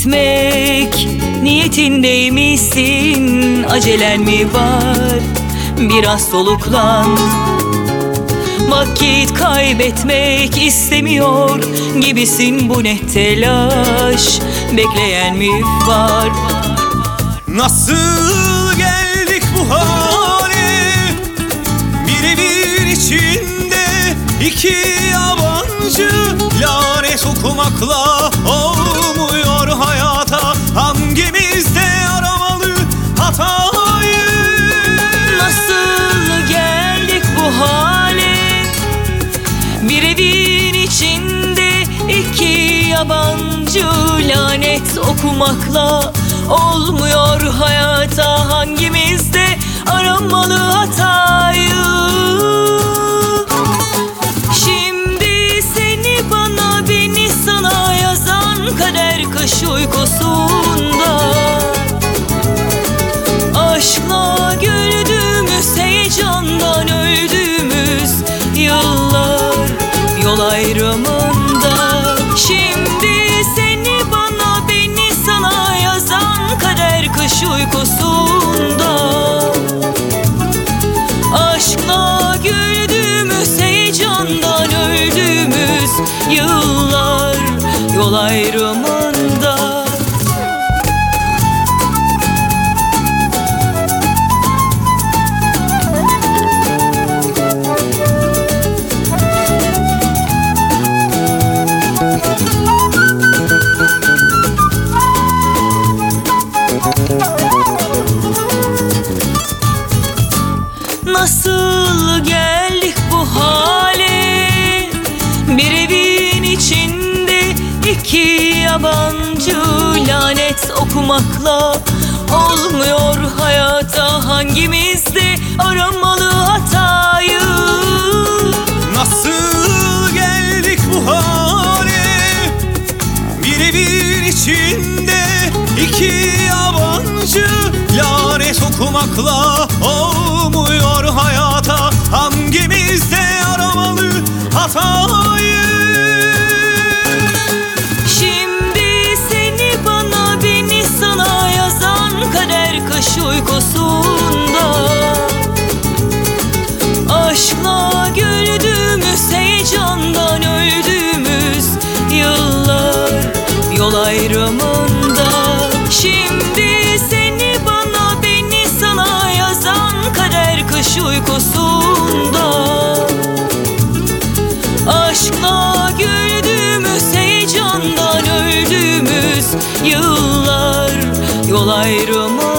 gitmek niyetindeymişsin. Acelen mi var? Biraz soluklan. Vakit kaybetmek istemiyor gibisin bu ne telaş. Bekleyen mi var? Nasıl geldik bu hale? Bir evin içinde iki yabancı Lanet okumakla yabancı Lanet okumakla olmuyor hayata. Hangimiz de aramalı hatayı? Şimdi seni bana beni sana yazan kader kış uykusunda. Aşkla güldüğümüz heyecandan öldüğümüz yıllar yol ayrımında iki yabancı Lanet okumakla olmuyor hayata. Hangimiz de aramalı hatayı? Nasıl geldik bu hale? Bir evin içinde iki yabancı Lanet okumakla yol ayrımında. Şimdi seni bana beni sana yazan kader kış uykusunda. Aşkla güldüğümüz heyecandan öldüğümüz yıllar yol ayrımı